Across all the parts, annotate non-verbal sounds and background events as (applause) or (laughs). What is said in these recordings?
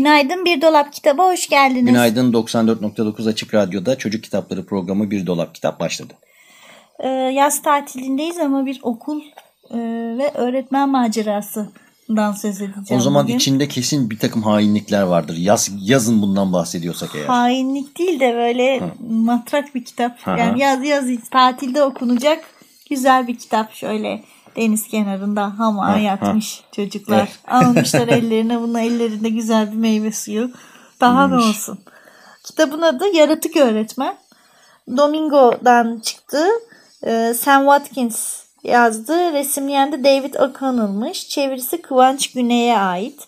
Günaydın Bir Dolap Kitaba hoş geldiniz. Günaydın 94.9 Açık Radyo'da Çocuk Kitapları programı Bir Dolap Kitap başladı. Ee, yaz tatilindeyiz ama bir okul e, ve öğretmen macerasından söz edeceğim. O zaman bugün. içinde kesin bir takım hainlikler vardır. Yaz, yazın bundan bahsediyorsak eğer. Hainlik değil de böyle matrak bir kitap. Hı hı. Yani yaz yaz tatilde okunacak güzel bir kitap şöyle deniz kenarında hamağa yatmış çocuklar. (laughs) Almışlar ellerine bunun ellerinde güzel bir meyve suyu. Daha ne olsun. Kitabın adı Yaratık Öğretmen. Domingo'dan çıktı. Ee, Sam Watkins yazdı. Resimleyen de David O'Connell'mış. Çevirisi Kıvanç Güney'e ait.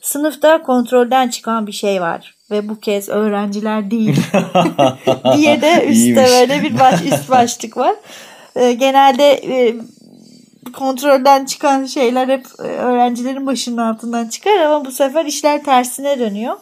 Sınıfta kontrolden çıkan bir şey var. Ve bu kez öğrenciler değil. (laughs) diye de üstte İyiymiş. böyle bir baş, üst başlık var. Ee, genelde e, kontrolden çıkan şeyler hep e, öğrencilerin başının altından çıkar ama bu sefer işler tersine dönüyor.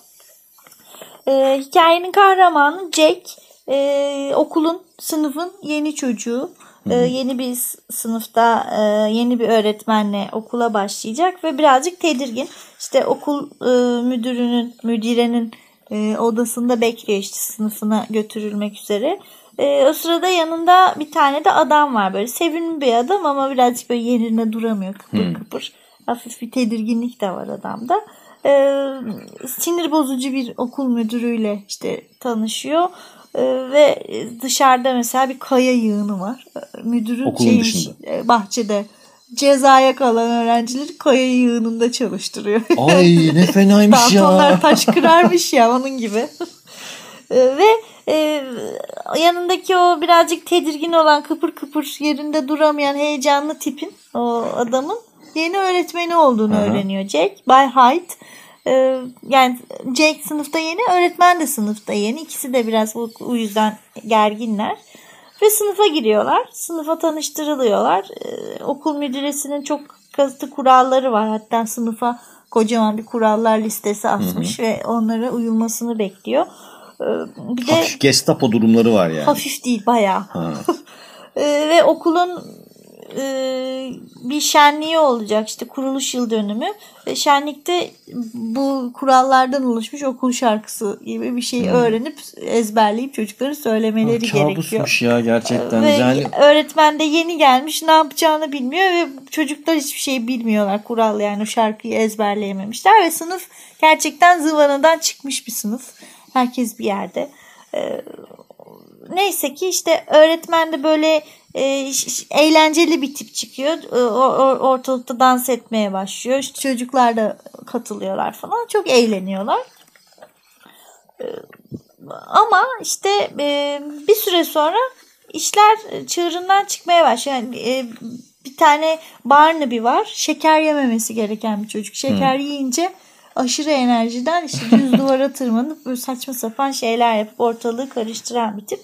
Ee, hikayenin kahramanı Jack e, okulun sınıfın yeni çocuğu. Ee, yeni bir sınıfta e, yeni bir öğretmenle okula başlayacak ve birazcık tedirgin. İşte okul e, müdürünün, müdirenin e, odasında bekliyor işte sınıfına götürülmek üzere. E, o sırada yanında bir tane de adam var böyle sevimli bir adam ama birazcık böyle yerine duramıyor kıpır kıpır. Hafif bir tedirginlik de var adamda. E, sinir bozucu bir okul müdürüyle işte tanışıyor. E, ve dışarıda mesela bir kaya yığını var. Müdürün Okulun şeymiş, dışında. e, bahçede cezaya kalan öğrencileri kaya yığınında çalıştırıyor. Ay ne (laughs) fenaymış ya. Daltonlar taş kırarmış ya onun gibi. (laughs) Ve e, yanındaki o birazcık tedirgin olan kıpır kıpır yerinde duramayan heyecanlı tipin o adamın yeni öğretmeni olduğunu Aha. öğreniyor Jack. Bay Hyde. E, yani Jack sınıfta yeni, öğretmen de sınıfta yeni. İkisi de biraz bu, bu yüzden gerginler. Ve sınıfa giriyorlar. Sınıfa tanıştırılıyorlar. Ee, okul müdüresinin çok katı kuralları var. Hatta sınıfa kocaman bir kurallar listesi asmış ve onlara uyulmasını bekliyor. Ee, bir de Hafif Gestapo durumları var yani. hafif değil bayağı. Ha. (laughs) Ee, ve okulun e, bir şenliği olacak işte kuruluş yıl dönümü. Şenlikte bu kurallardan oluşmuş okul şarkısı gibi bir şeyi öğrenip ezberleyip çocukların söylemeleri gerekiyor. Kabusmuş ya gerçekten. Ve Yani öğretmen de yeni gelmiş ne yapacağını bilmiyor ve çocuklar hiçbir şey bilmiyorlar. Kural yani o şarkıyı ezberleyememişler ve sınıf gerçekten zıvanadan çıkmış bir sınıf. Herkes bir yerde. Ee, neyse ki işte öğretmen de böyle e, eğlenceli bir tip çıkıyor. E, ortalıkta dans etmeye başlıyor. İşte çocuklar da katılıyorlar falan. Çok eğleniyorlar. Ama işte e, bir süre sonra işler çığırından çıkmaya başlıyor. Yani, e, bir tane Barnaby var. Şeker yememesi gereken bir çocuk. Şeker yiyince aşırı enerjiden işte düz (laughs) duvara tırmanıp böyle saçma sapan şeyler yapıp ortalığı karıştıran bir tip.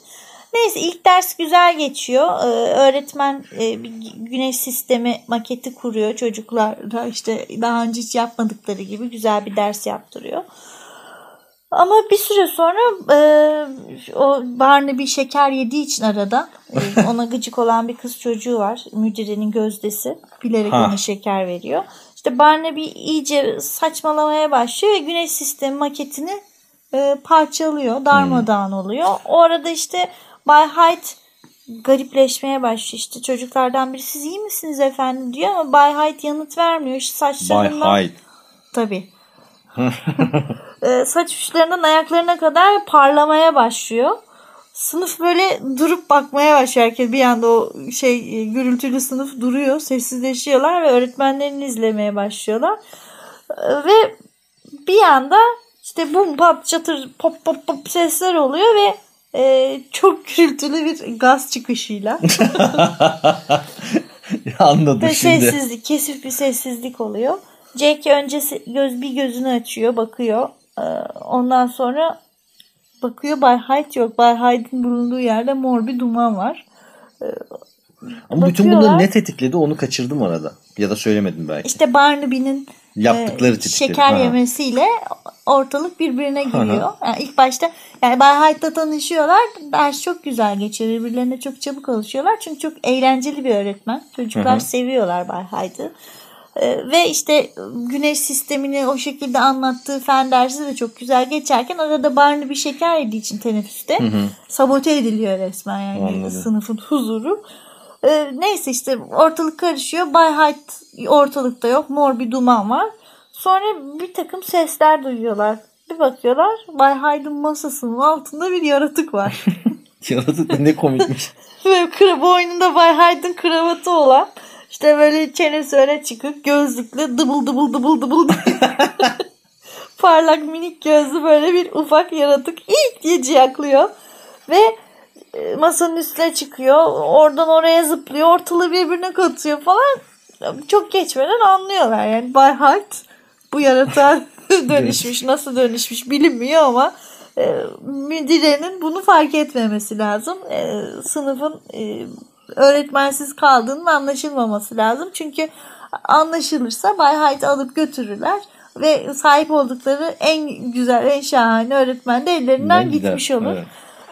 Neyse ilk ders güzel geçiyor. Ee, öğretmen e, bir güneş sistemi maketi kuruyor. Çocuklar da işte daha önce hiç yapmadıkları gibi güzel bir ders yaptırıyor. Ama bir süre sonra e, o Barnaby şeker yediği için arada e, ona gıcık olan bir kız çocuğu var. Müdürenin gözdesi. Bilerek Ha. ona şeker veriyor. İşte Barnaby iyice saçmalamaya başlıyor ve güneş sistemi maketini e, parçalıyor. Darmadağın oluyor. O arada işte Bay Hyde garipleşmeye başlıyor. İşte çocuklardan biri siz iyi misiniz efendim diyor ama Bay Hyde yanıt vermiyor. İşte Bay saçlarından Hyde. Tabii. Ee, (laughs) saç uçlarından ayaklarına kadar parlamaya başlıyor. Sınıf böyle durup bakmaya başlıyor. Herkes bir anda o şey e, gürültülü sınıf duruyor. Sessizleşiyorlar ve öğretmenlerini izlemeye başlıyorlar. Ee, Ve bir anda işte bum pat çatır pop pop pop sesler oluyor ve e, çok gürültülü bir gaz çıkışıyla (laughs) Anladım Ve şimdi. sessizlik, kesif bir sessizlik oluyor. Jack önce göz bir gözünü açıyor, bakıyor. Ee, Ondan sonra bakıyor Bay Hyde yok. Bay Hyde'in bulunduğu yerde mor bir duman var. Ama bütün bunları ne tetikledi onu kaçırdım arada. Ya da söylemedim belki. İşte Barnaby'nin Yaptıkları e, şeker Ha. yemesiyle ortalık birbirine giriyor. Yani ilk başta yani Bay Hyde'la tanışıyorlar. Ders çok güzel geçiyor. Birbirlerine çok çabuk alışıyorlar. Çünkü çok eğlenceli bir öğretmen. Çocuklar Hı hı. seviyorlar Bay Hyde'ı. Ee, ve işte güneş sistemini o şekilde anlattığı fen dersi de çok güzel geçerken arada Barney bir şeker yediği için teneffüste sabote ediliyor resmen yani Anladım. sınıfın huzuru. Ee, neyse işte ortalık karışıyor. Bay Hyde ortalıkta yok. Mor bir duman var. Sonra bir takım sesler duyuyorlar. Bir bakıyorlar Bay Hyde'ın masasının altında bir yaratık var. (laughs) Yaratık ne komikmiş. Ve kra boynunda Bay Hyde'ın kravatı olan işte böyle çenesi öne çıkık gözlüklü dıbıl dıbıl dıbıl dıbıl (laughs) parlak minik gözlü böyle bir ufak yaratık ilk diye ciyaklıyor. Ve e, masanın üstüne çıkıyor. Oradan oraya zıplıyor. Ortalığı birbirine katıyor falan. Çok geçmeden anlıyorlar. Yani Bay Hyde bu yaratığa (laughs) dönüşmüş. Nasıl dönüşmüş bilinmiyor ama e, müdürenin bunu fark etmemesi lazım. E, sınıfın e, öğretmensiz kaldığının anlaşılmaması lazım. Çünkü anlaşılırsa Bay Hyde'ı alıp götürürler ve sahip oldukları en güzel, en şahane öğretmen de ellerinden güzel, gitmiş olur. evet.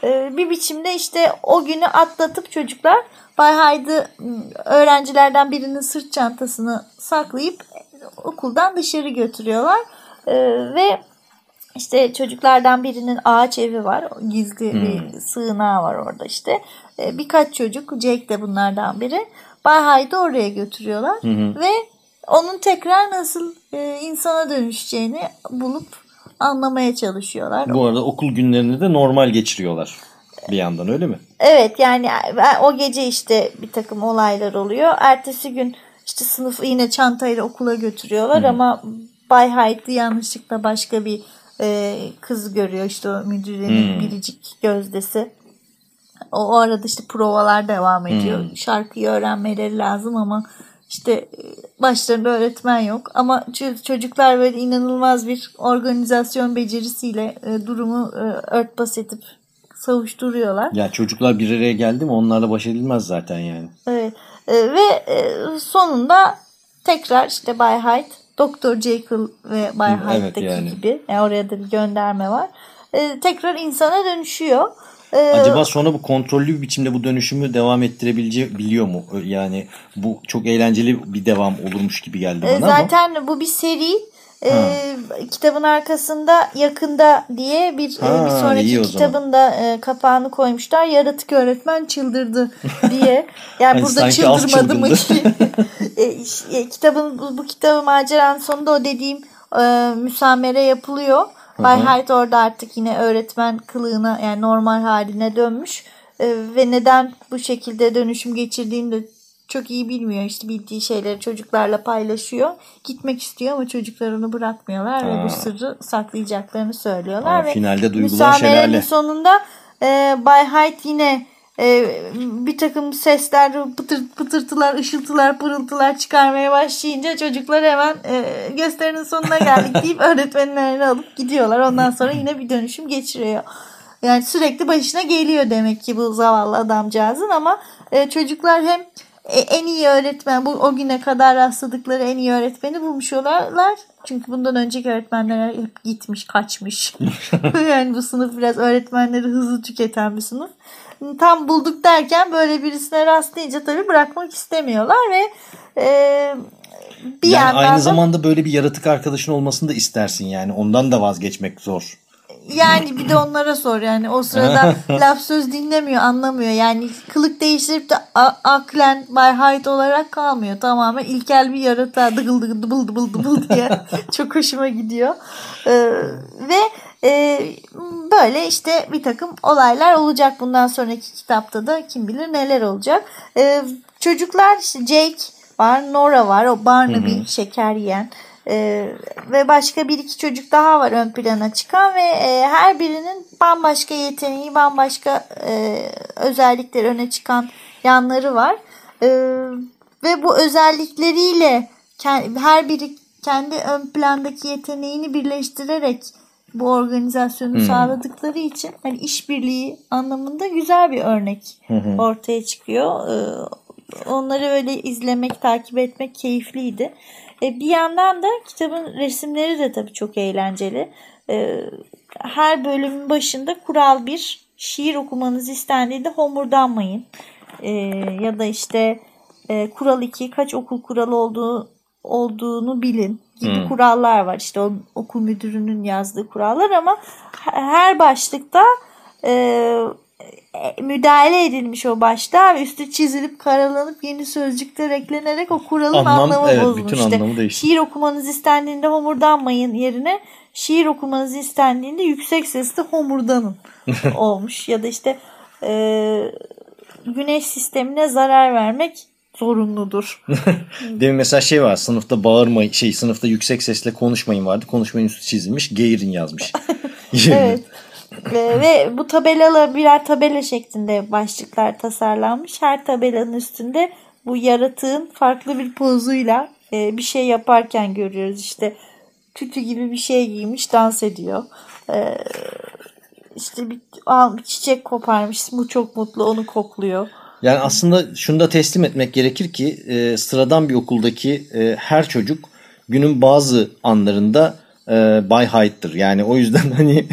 E, bir biçimde işte o günü atlatıp çocuklar Bay Hyde'ı m, öğrencilerden birinin sırt çantasını saklayıp okuldan dışarı götürüyorlar. E, ve işte çocuklardan birinin ağaç evi var. Gizli bir sığınağı var orada işte. E, birkaç çocuk, Jake de bunlardan biri. Bay Hyde'ı oraya götürüyorlar. Ve onun tekrar nasıl e, insana dönüşeceğini bulup anlamaya çalışıyorlar. Bu arada okul günlerini de normal geçiriyorlar. Bir yandan öyle mi? Evet yani o gece işte bir takım olaylar oluyor. Ertesi gün işte sınıfı yine çantayla okula götürüyorlar ama Bay Hyde yanlışlıkla başka bir e, kız görüyor işte o müdürenin biricik gözdesi. O, arada işte provalar devam ediyor. Şarkıyı öğrenmeleri lazım ama işte e, başlarında öğretmen yok. Ama çocuklar böyle inanılmaz bir organizasyon becerisiyle e, durumu e, örtbas edip savuşturuyorlar. Ya çocuklar bir araya geldi mi onlarla baş edilmez zaten yani. Evet. Ve sonunda tekrar işte Bay Hyde, Doktor Jekyll ve Bay Hı, evet Hyde'daki yani. gibi. Yani oraya da bir gönderme var. Tekrar insana dönüşüyor. E, Acaba sonra bu kontrollü bir biçimde bu dönüşümü devam ettirebileceği biliyor mu? Yani bu çok eğlenceli bir devam olurmuş gibi geldi e, bana ama. zaten bu bir seri. E, kitabın arkasında yakında diye bir, e, Ha, bir sonraki kitabın da e, kapağını koymuşlar. Yaratık öğretmen çıldırdı (laughs) diye. Yani Hani burada çıldırmadı mı ki? (laughs) e, e, kitabın bu, bu kitabı maceranın sonunda o dediğim e, müsamere yapılıyor. Bay Hyde orada artık yine öğretmen kılığına yani normal haline dönmüş. E, ve neden bu şekilde dönüşüm geçirdiğini de çok iyi bilmiyor. İşte bildiği şeyleri çocuklarla paylaşıyor. Gitmek istiyor ama çocuklar onu bırakmıyorlar ve Ha. bu sırrı saklayacaklarını söylüyorlar. Aa, ve finalde duygular şelale. sonunda e, Bay Hyde yine e, bir takım sesler, pıtır, pıtırtılar, ışıltılar, pırıltılar çıkarmaya başlayınca çocuklar hemen e, gösterinin sonuna geldik deyip (laughs) öğretmenlerini alıp gidiyorlar. Ondan sonra yine bir dönüşüm geçiriyor. Yani sürekli başına geliyor demek ki bu zavallı adamcağızın ama e, çocuklar hem e, en iyi öğretmen bu o güne kadar rastladıkları en iyi öğretmeni bulmuş oluyorlar. Çünkü bundan önceki öğretmenler hep gitmiş, kaçmış. (laughs) (laughs) yani bu sınıf biraz öğretmenleri hızlı tüketen bir sınıf. Tam bulduk derken böyle birisine rastlayınca tabii bırakmak istemiyorlar ve e, bir yani yandan aynı da- zamanda böyle bir yaratık arkadaşın olmasını da istersin yani. Ondan da vazgeçmek zor. Yani bir de onlara sor yani o sırada (laughs) laf söz dinlemiyor anlamıyor yani kılık değiştirip de aklen Bay Hyde olarak kalmıyor tamamen ilkel bir yaratığa dıgıl dıgıl dıbıl dıbıl dıbıl diye (laughs) çok hoşuma gidiyor Ee, ve e, böyle işte bir takım olaylar olacak. Bundan sonraki kitapta da kim bilir neler olacak. Ee, çocuklar işte Jake var Nora var. O Barnaby şeker yiyen. Ee, ve başka bir iki çocuk daha var ön plana çıkan ve e, her birinin bambaşka yeteneği, bambaşka e, özellikleri öne çıkan yanları var. Ee, ve bu özellikleriyle her biri kendi ön plandaki yeteneğini birleştirerek bu organizasyonu hmm. sağladıkları için hani işbirliği anlamında güzel bir örnek hmm. ortaya çıkıyor. Ee, onları öyle izlemek, takip etmek keyifliydi. E, bir yandan da kitabın resimleri de tabii çok eğlenceli. E, her bölümün başında kural bir şiir okumanız istendiğinde homurdanmayın. E, ya da işte e, kural 2 kaç okul kuralı olduğu olduğunu bilin gibi hmm. kurallar var. İşte o okul müdürünün yazdığı kurallar ama her başlıkta e, müdahale edilmiş o başta üstü çizilip karalanıp yeni sözcükler eklenerek o kuralın Anlam, anlamı evet, bozulmuş. Bütün işte, anlamı değişti. Şiir okumanız istendiğinde homurdanmayın yerine şiir okumanız istendiğinde yüksek sesle homurdanın (laughs) olmuş. Ya da işte e, güneş sistemine zarar vermek zorunludur. (laughs) Demin mesela şey var sınıfta bağırmayın şey sınıfta yüksek sesle konuşmayın vardı. Konuşmayın üstü çizilmiş. Geğirin yazmış. (laughs) (laughs) evet. ve, ve bu tabelalar birer tabela şeklinde başlıklar tasarlanmış. Her tabelanın üstünde bu yaratığın farklı bir pozuyla e, bir şey yaparken görüyoruz. İşte tütü gibi bir şey giymiş dans ediyor. E, işte bir, bir çiçek koparmış. Bu çok mutlu onu kokluyor. Yani aslında şunu da teslim etmek gerekir ki e, sıradan bir okuldaki e, her çocuk günün bazı anlarında e, Bay Hyde'dır. Yani o yüzden (laughs) hani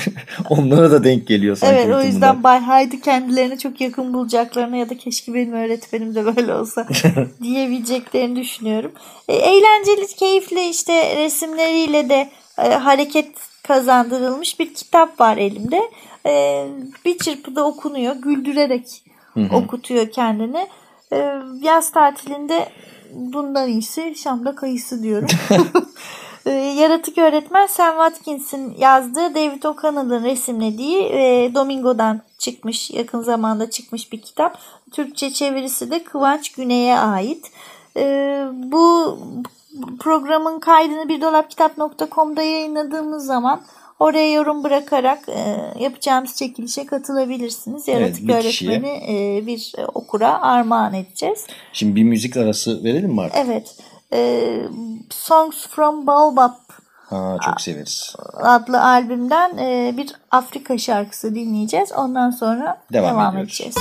onlara da denk geliyor sanki. Evet o yüzden bunlar. Bay Hyde'ı kendilerine çok yakın bulacaklarını ya da keşke benim öğretmenim de böyle olsa (laughs) diyebileceklerini düşünüyorum. E, eğlenceli, keyifli işte resimleriyle de e, hareket kazandırılmış bir kitap var elimde. E, bir çırpıda okunuyor, güldürerek Hı-hı. okutuyor kendini. E, yaz tatilinde bundan iyisi Şam'da kayısı diyorum. (laughs) e, yaratık öğretmen Sam Watkins'in yazdığı David O'Connell'ın resimlediği e, Domingo'dan çıkmış yakın zamanda çıkmış bir kitap. Türkçe çevirisi de Kıvanç Güney'e ait. E, bu programın kaydını birdolapkitap.com'da yayınladığımız zaman Oraya yorum bırakarak e, yapacağımız çekilişe katılabilirsiniz. Yaratık evet, bir öğretmeni e, bir e, okura armağan edeceğiz. Şimdi bir müzik arası verelim mi artık? Evet. E, Songs from Baobab Ha, çok severiz. adlı albümden e, bir Afrika şarkısı dinleyeceğiz. Ondan sonra devam, devam edeceğiz.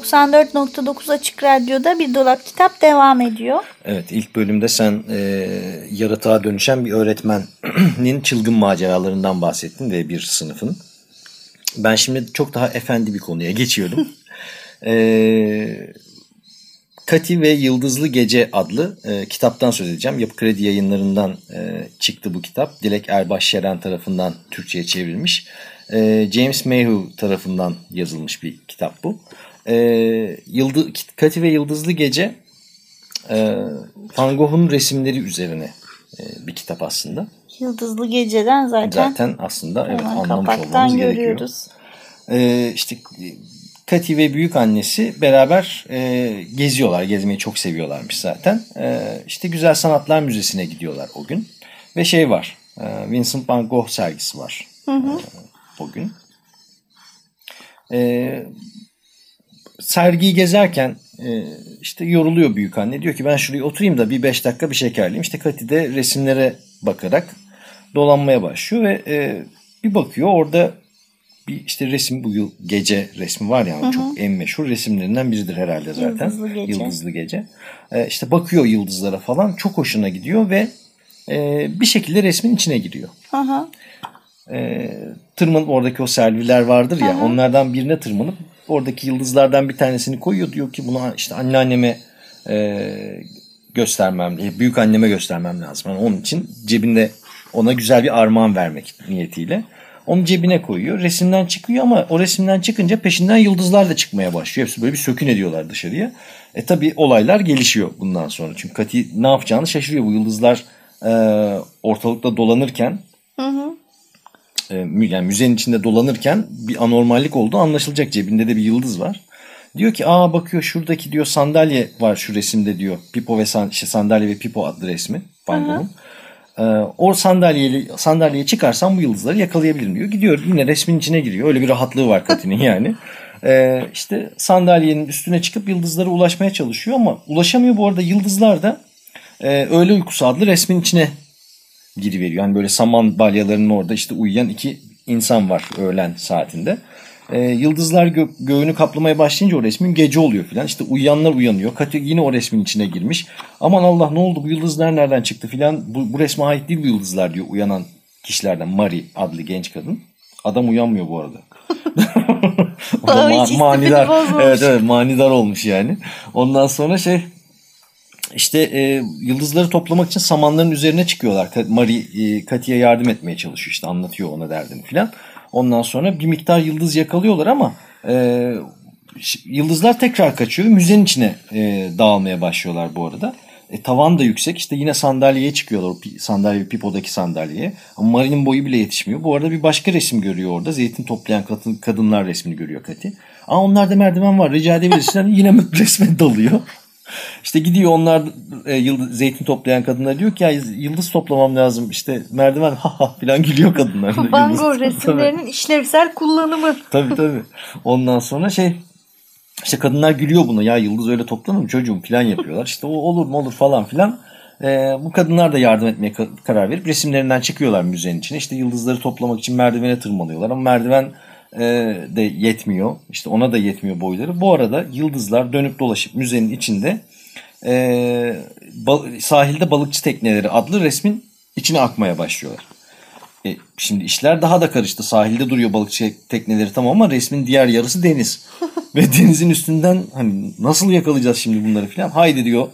94.9 Açık Radyo'da bir dolap kitap devam ediyor. Evet ilk bölümde sen e, yaratığa dönüşen bir öğretmenin (clears throat) çılgın maceralarından bahsettin ve bir sınıfın. Ben şimdi çok daha efendi bir konuya geçiyorum. (laughs) E, Kati ve Yıldızlı Gece adlı e, kitaptan söz edeceğim. Yapı Kredi yayınlarından e, çıktı bu kitap. Dilek Erbaş Şeren tarafından Türkçe'ye çevrilmiş. E, James Mayhew tarafından yazılmış bir kitap bu. E, Yıldız, Kati ve Yıldızlı Gece e, Van Gogh'un resimleri üzerine e, bir kitap aslında. Yıldızlı Gece'den zaten, Zaten aslında evet anlamış olmamız gerekiyor. görüyoruz. Ee, işte Kati ve büyük annesi beraber e, geziyorlar. Gezmeyi çok seviyorlarmış zaten. E, işte Güzel Sanatlar Müzesi'ne gidiyorlar o gün. Ve şey var. E, Vincent van Gogh sergisi var. E, o gün. E, sergiyi gezerken e, işte yoruluyor büyük anne. Diyor ki ben şuraya oturayım da bir beş dakika bir şekerleyeyim. İşte Kati de resimlere bakarak dolanmaya başlıyor ve e, bir bakıyor orada bir işte resim bu yıl gece resmi var ya çok en meşhur resimlerinden biridir herhalde zaten. Yıldızlı Gece. Yıldızlı gece. E, işte bakıyor yıldızlara falan çok hoşuna gidiyor ve e, bir şekilde resmin içine giriyor. Aha. E, tırmanıp oradaki o serviler vardır ya onlardan birine tırmanıp oradaki yıldızlardan bir tanesini koyuyor diyor ki bunu işte anneanneme e, göstermem, e, büyük anneme göstermem lazım. Yani onun için cebinde ona güzel bir armağan vermek niyetiyle. Onu cebine koyuyor. Resimden çıkıyor ama o resimden çıkınca peşinden yıldızlar da çıkmaya başlıyor. Hepsi böyle bir sökün ediyorlar dışarıya. E tabi olaylar gelişiyor bundan sonra. Çünkü Kati ne yapacağını şaşırıyor. Bu yıldızlar e, ortalıkta dolanırken e, mü- yani müzenin içinde dolanırken bir anormallik olduğu anlaşılacak. Cebinde de bir yıldız var. Diyor ki aa bakıyor şuradaki diyor sandalye var şu resimde diyor. Pipo ve san, işte sandalye ve Pipo adlı resmi Van Gogh'un. Ee, o sandalyeyi sandalyeye çıkarsam bu yıldızları yakalayabilirim diyor. Gidiyor yine resmin içine giriyor. Öyle bir rahatlığı var Kati'nin (laughs) yani. Ee, işte sandalyenin üstüne çıkıp yıldızlara ulaşmaya çalışıyor ama ulaşamıyor. Bu arada yıldızlar da e, Öğle Uykusu adlı resmin içine giriveriyor. Yani böyle saman balyalarının orada işte uyuyan iki insan var öğlen saatinde. Ee, yıldızlar gö- göğünü kaplamaya başlayınca o resmin gece oluyor filan. İşte uyuyanlar uyanıyor. Katı yine o resmin içine girmiş. Aman Allah ne oldu bu yıldızlar nereden çıktı filan. Bu, bu resme ait değil bu yıldızlar diyor uyanan kişilerden. Mari adlı genç kadın. Adam uyanmıyor bu arada. (laughs) o da Aa, ma- manidar. Evet evet manidar olmuş yani. Ondan sonra şey işte e, yıldızları toplamak için samanların üzerine çıkıyorlar. Mari e, Katya'ya yardım etmeye çalışıyor işte anlatıyor ona derdini filan. Ondan sonra bir miktar yıldız yakalıyorlar ama e, yıldızlar tekrar kaçıyor. Müzenin içine e, dağılmaya başlıyorlar bu arada. E, tavan da yüksek işte yine sandalyeye çıkıyorlar. O sandalye Pipo'daki sandalyeye. Ama Mari'nin boyu bile yetişmiyor. Bu arada bir başka resim görüyor orada. Zeytin toplayan kadın, kadınlar resmini görüyor Kati. Aa onlarda merdiven var rica edebilirsin. (laughs) yine (laughs) resme dalıyor. İşte gidiyor onlar e, yıldız, zeytin toplayan kadınlar diyor ki ya yıldız toplamam lazım işte merdiven ha ha falan gülüyor kadınlar. (laughs) Van Gogh resimlerinin işlevsel kullanımı. Tabii tabii. Ondan sonra şey işte kadınlar gülüyor buna ya yıldız öyle toplanır mı çocuğum falan yapıyorlar. İşte o olur mu olur falan filan. Ee, bu kadınlar da yardım etmeye ka- karar verip resimlerinden çıkıyorlar müzenin içine. İşte yıldızları toplamak için merdivene tırmanıyorlar ama merdiven e, de yetmiyor. İşte ona da yetmiyor boyları. Bu arada yıldızlar dönüp dolaşıp müzenin içinde e, bal- sahilde balıkçı tekneleri adlı resmin içine akmaya başlıyorlar. E, şimdi işler daha da karıştı. Sahilde duruyor balıkçı tekneleri tamam ama resmin diğer yarısı deniz. (laughs) Ve denizin üstünden hani nasıl yakalayacağız şimdi bunları filan? Haydi diyor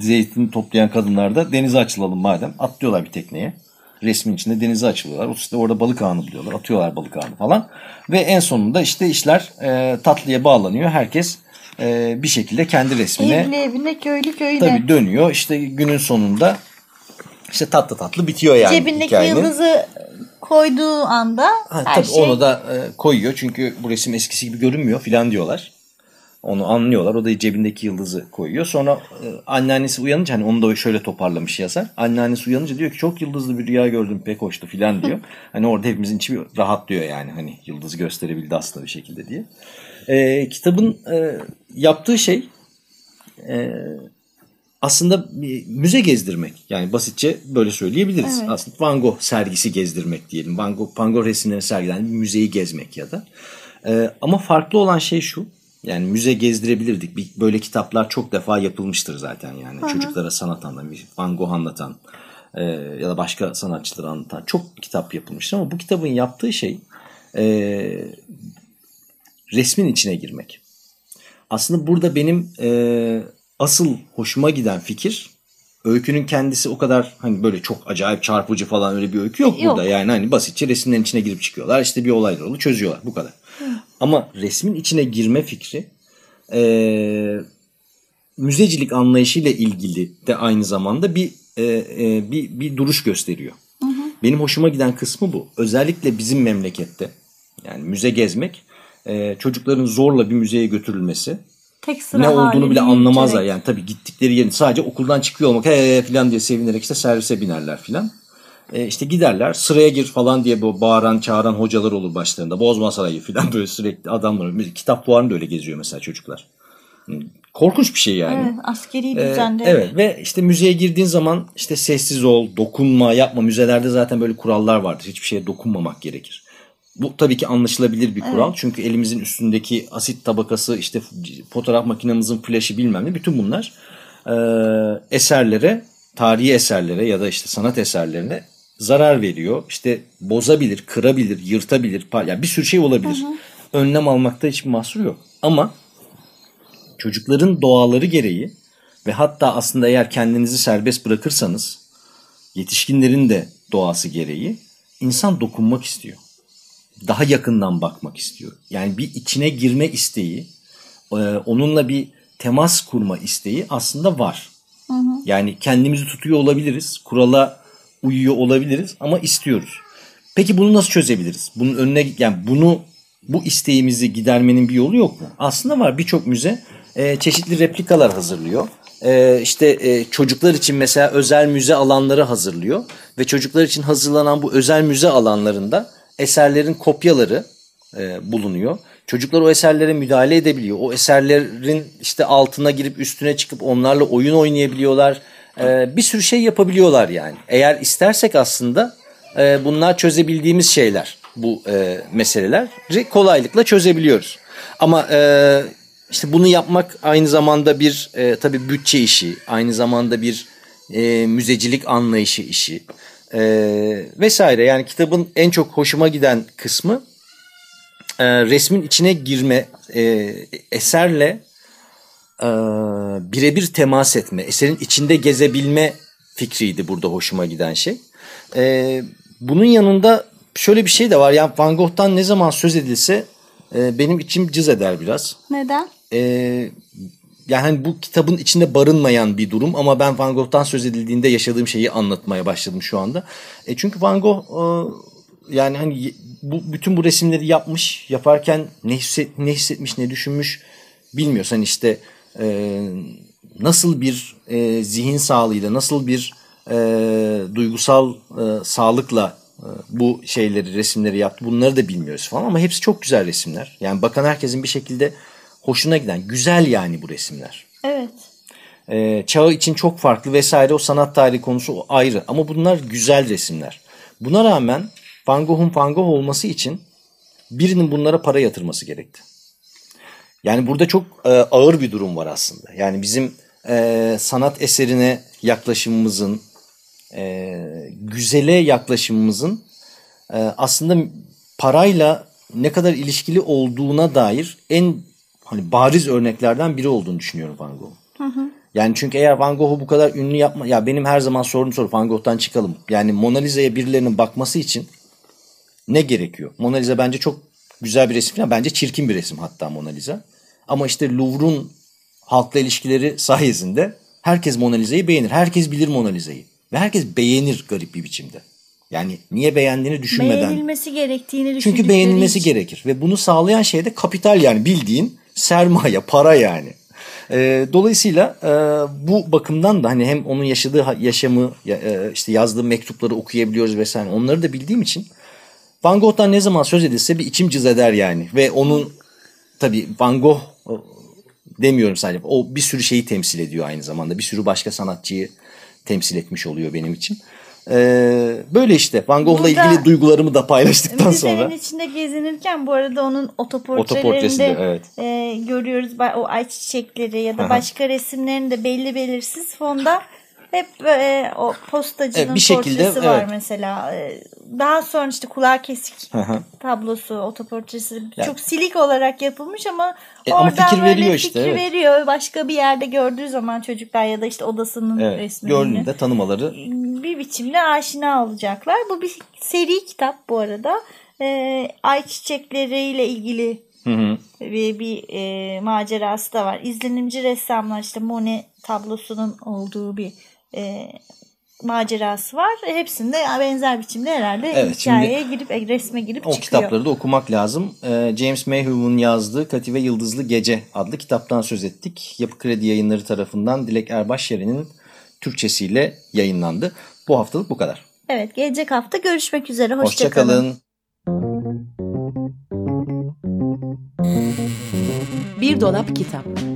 zeytin toplayan kadınlar da denize açılalım madem. Atlıyorlar bir tekneye. Resmin içinde denize açılıyorlar. İşte orada balık ağını buluyorlar. Atıyorlar balık ağını falan. Ve en sonunda işte işler e, tatlıya bağlanıyor. Herkes e, bir şekilde kendi resmine Evli evine köylü köyüne. tabii dönüyor. İşte günün sonunda işte tatlı tatlı bitiyor yani Cebindeki hikayenin. yıldızı koyduğu anda Ha, her tabii şey onu da e, koyuyor çünkü bu resim eskisi gibi görünmüyor filan diyorlar. Onu anlıyorlar. O da cebindeki yıldızı koyuyor. Sonra e, anneannesi uyanınca hani onu da şöyle toparlamış yazar. Anneannesi uyanınca diyor ki çok yıldızlı bir rüya gördüm pek hoştu filan diyor. (laughs) hani orada hepimizin içi rahatlıyor yani hani yıldızı gösterebildi aslında bir şekilde diye. E, kitabın e, yaptığı şey e, aslında bir müze gezdirmek. Yani basitçe böyle söyleyebiliriz. Evet. Aslında Van Gogh sergisi gezdirmek diyelim. Van Gogh, Van Gogh resimlerini sergilenen bir müzeyi gezmek ya da. Ee, ama farklı olan şey şu. Yani müze gezdirebilirdik. Bir, böyle kitaplar çok defa yapılmıştır zaten yani. Çocuklara sanat anlatan, Van Gogh anlatan e, ya da başka sanatçıları anlatan çok kitap yapılmıştır. Ama bu kitabın yaptığı şey e, resmin içine girmek. Aslında burada benim e, asıl hoşuma giden fikir öykünün kendisi o kadar hani böyle çok acayip çarpıcı falan öyle bir öykü yok, Yok. burada. Yani hani basitçe resimlerin içine girip çıkıyorlar. işte bir olaylar oluyor çözüyorlar bu kadar. Ama resmin içine girme fikri e, müzecilik anlayışıyla ilgili de aynı zamanda bir e, e, bir, bir duruş gösteriyor. Benim hoşuma giden kısmı bu. Özellikle bizim memlekette yani müze gezmek e, çocukların zorla bir müzeye götürülmesi Tek sıra ne olduğunu bile anlamazlar. Yani tabii gittikleri yerin sadece okuldan çıkıyor olmak he falan diye sevinerek işte servise binerler filan. E, işte giderler sıraya gir falan diye bu bağıran çağıran hocalar olur başlarında. Bozma sarayı filan (laughs) böyle sürekli adamlar. Kitap fuarında öyle geziyor mesela çocuklar. Korkunç bir şey yani. Evet, askeri Ee, düzende. evet ve işte müzeye girdiğin zaman işte sessiz ol, dokunma, yapma. Müzelerde zaten böyle kurallar vardır. Hiçbir şeye dokunmamak gerekir. Bu tabii ki anlaşılabilir bir kural. Çünkü elimizin üstündeki asit tabakası, işte fotoğraf makinemizin flaşı bilmem ne bütün bunlar e, eserlere, tarihi eserlere ya da işte sanat eserlerine zarar veriyor. İşte bozabilir, kırabilir, yırtabilir. Yani bir sürü şey olabilir. Önlem almakta hiçbir mahsur yok. Ama çocukların doğaları gereği ve hatta aslında eğer kendinizi serbest bırakırsanız yetişkinlerin de doğası gereği insan dokunmak istiyor. Daha yakından bakmak istiyor. Yani bir içine girme isteği, e, onunla bir temas kurma isteği aslında var. Yani kendimizi tutuyor olabiliriz, kurala uyuyor olabiliriz ama istiyoruz. Peki bunu nasıl çözebiliriz? Bunun önüne yani bunu bu isteğimizi gidermenin bir yolu yok mu? Aslında var birçok müze e, çeşitli replikalar hazırlıyor. E, işte e, çocuklar için mesela özel müze alanları hazırlıyor ve çocuklar için hazırlanan bu özel müze alanlarında eserlerin kopyaları e, bulunuyor. Çocuklar o eserlere müdahale edebiliyor. O eserlerin işte altına girip üstüne çıkıp onlarla oyun oynayabiliyorlar. E, bir sürü şey yapabiliyorlar yani. Eğer istersek aslında e, bunlar çözebildiğimiz şeyler bu e, meseleleri kolaylıkla çözebiliyoruz. Ama e, işte bunu yapmak aynı zamanda bir e, tabii bütçe işi, aynı zamanda bir e, müzecilik anlayışı işi e, vesaire. Yani kitabın en çok hoşuma giden kısmı e, resmin içine girme, e, eserle e, birebir temas etme, eserin içinde gezebilme fikriydi burada hoşuma giden şey. E, bunun yanında şöyle bir şey de var. Yani Van Gogh'tan ne zaman söz edilse e, benim içim cız eder biraz. Neden? E, yani hani bu kitabın içinde barınmayan bir durum ama ben Van Gogh'tan söz edildiğinde yaşadığım şeyi anlatmaya başladım şu anda. E, çünkü Van Gogh e, yani hani bu bütün bu resimleri yapmış, yaparken ne, hisset, ne hissetmiş, ne düşünmüş bilmiyoruz. Hani işte e, nasıl bir e, zihin sağlığıyla, nasıl bir e, duygusal e, sağlıkla e, bu şeyleri, resimleri yaptı. Bunları da bilmiyoruz falan ama hepsi çok güzel resimler. Yani bakan herkesin bir şekilde hoşuna giden, güzel yani bu resimler. Evet. Ee, çağı için çok farklı vesaire o sanat tarihi konusu ayrı ama bunlar güzel resimler. Buna rağmen Van Gogh'un Van Gogh olması için birinin bunlara para yatırması gerekti. Yani burada çok e, ağır bir durum var aslında. Yani bizim e, sanat eserine yaklaşımımızın, e, güzele yaklaşımımızın e, aslında parayla ne kadar ilişkili olduğuna dair en hani bariz örneklerden biri olduğunu düşünüyorum Van Gogh'un. Yani çünkü eğer Van Gogh'u bu kadar ünlü yapma ya benim her zaman sorduğum soru Van Gogh'tan çıkalım. Yani Mona Lisa'ya birilerinin bakması için ne gerekiyor? Mona Lisa bence çok güzel bir resim falan. Bence çirkin bir resim hatta Mona Lisa. Ama işte Louvre'un halkla ilişkileri sayesinde herkes Mona Lisa'yı beğenir. Herkes bilir Mona Lisa'yı. Ve herkes beğenir garip bir biçimde. Yani niye beğendiğini düşünmeden. Beğenilmesi gerektiğini Çünkü beğenilmesi için. gerekir. Ve bunu sağlayan şey de kapital yani bildiğin sermaye, para yani. Ee, dolayısıyla e, bu bakımdan da hani hem onun yaşadığı yaşamı, ya- e, işte yazdığı mektupları okuyabiliyoruz vesaire onları da bildiğim için Van Gogh'tan ne zaman söz edilse bir içim cız eder yani. Ve onun tabii Van Gogh e, demiyorum sadece. O bir sürü şeyi temsil ediyor aynı zamanda. Bir sürü başka sanatçıyı temsil etmiş oluyor benim için. Ee, böyle işte Van Gogh'la ilgili duygularımı da paylaştıktan sonra. içinde gezinirken bu arada onun otoportrelerinde de, evet. e, görüyoruz o ayçiçekleri ya da Aha. başka resimlerini de belli belirsiz fonda hep e, o postacının Evet, bir şekilde, portresi var evet. mesela. E, daha sonra işte kulağı kesik Hı hı. tablosu, otoportresi Ya- çok silik olarak yapılmış ama E, ama oradan fikir böyle veriyor işte, fikir evet. veriyor. Başka bir yerde gördüğü zaman çocuklar ya da işte odasının Evet, resmini gördüğünde tanımaları bir biçimde aşina olacaklar. Bu bir seri kitap bu arada. Ee, ay çiçekleriyle ilgili Hı hı. bir, bir e, macerası da var. İzlenimci ressamlar işte Monet tablosunun olduğu bir e, macerası var. Hepsinde benzer biçimde herhalde Evet, hikayeye girip e, resme girip O çıkıyor. kitapları da okumak lazım. Ee, James Mayhew'un yazdığı Katife Yıldızlı Gece adlı kitaptan söz ettik. Yapı Kredi Yayınları tarafından Dilek Erbaşyer'in Türkçesiyle yayınlandı. Bu haftalık bu kadar. Evet gelecek hafta görüşmek üzere. Hoşçakalın. Hoşçakalın. Bir dolap kitap.